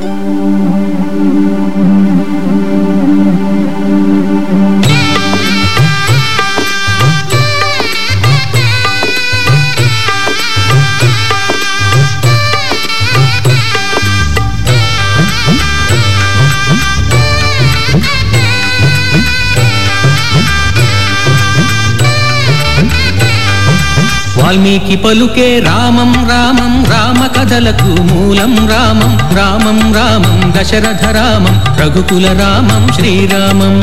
Música Valmiki పలుకే రామం రామం రామ కథలకు మూలం రామం రామం రామం దశరథ రామం రఘుకుల రామం శ్రీరామం.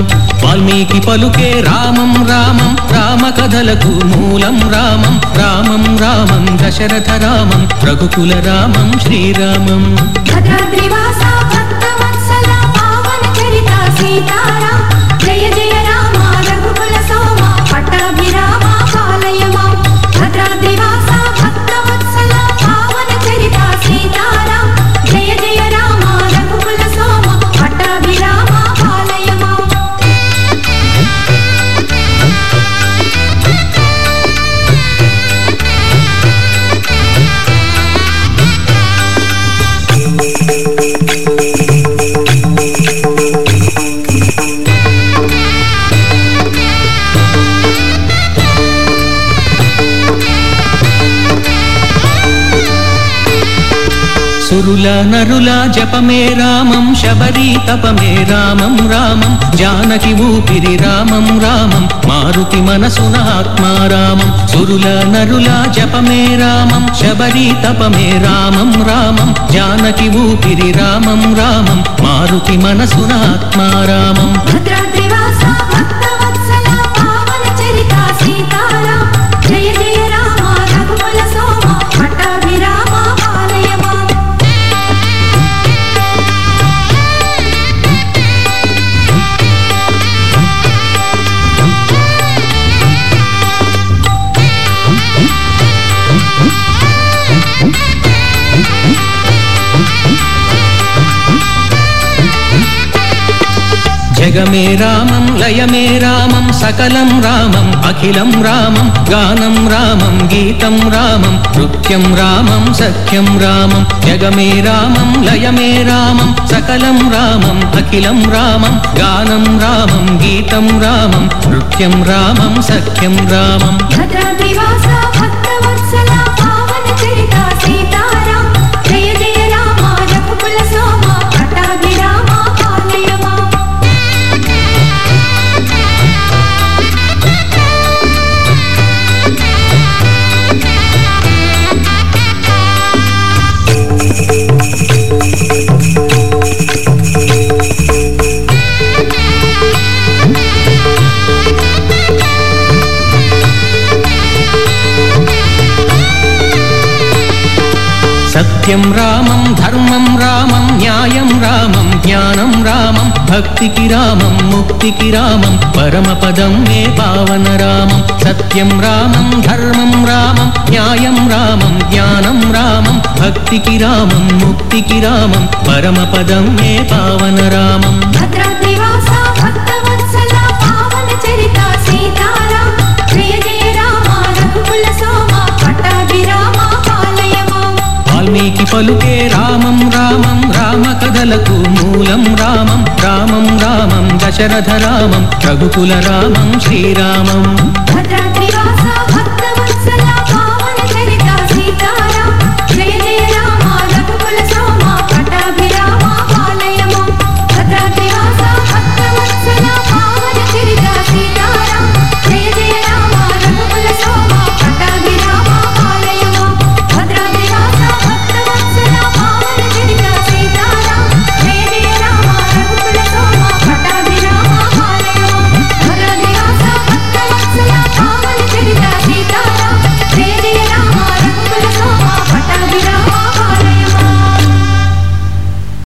వాల్మీకి పలుకే రామం రామం రామ కథలకు మూలం రామం రామం రామం దశరథ రామం రఘుకుల రామం శ్రీరామం. సీతారా సురుల నరుల జపమే రామం శబరి తపమే రామం రామం జానకి ఊపిరి రామం రామం మారుతి మనసున ఆత్మారామం సురుల నరుల జపమే రామం శబరి తపమే రామం రామం జానకి ఊపిరి రామం రామం మారుతి మనసున ఆత్మారామం భద్రాద్రివాస భక్తవత్సల गमे रामं लयमे रामं सकलं रामम् अखिलं रामं गानं रामं गीतं रामं नृत्यं रामं सख्यं रामं जगमे रामं लयमे रामं सकलं रामम् अखिलं रामं गानं रामं गीतं रामं नृत्यं रामं सख्यं रामम् सत्यं रामं धर्मं रामं न्यायं रामं ज्ञानं रामं भक्ति किमं मुक्ति किमं परमपदं मे पावनरामं। सत्यं रामं धर्मं रामं न्यायं रामं ज्ञानं रामं भक्ति किमं मुक्ति किमं परमपदं मे पावनरामम्। పలుకే రామం రామం రామ కథలకు మూలం రామం రామం రామం దశరథ రామం రఘుకుల రామం శ్రీరామం. భద్రాద్రి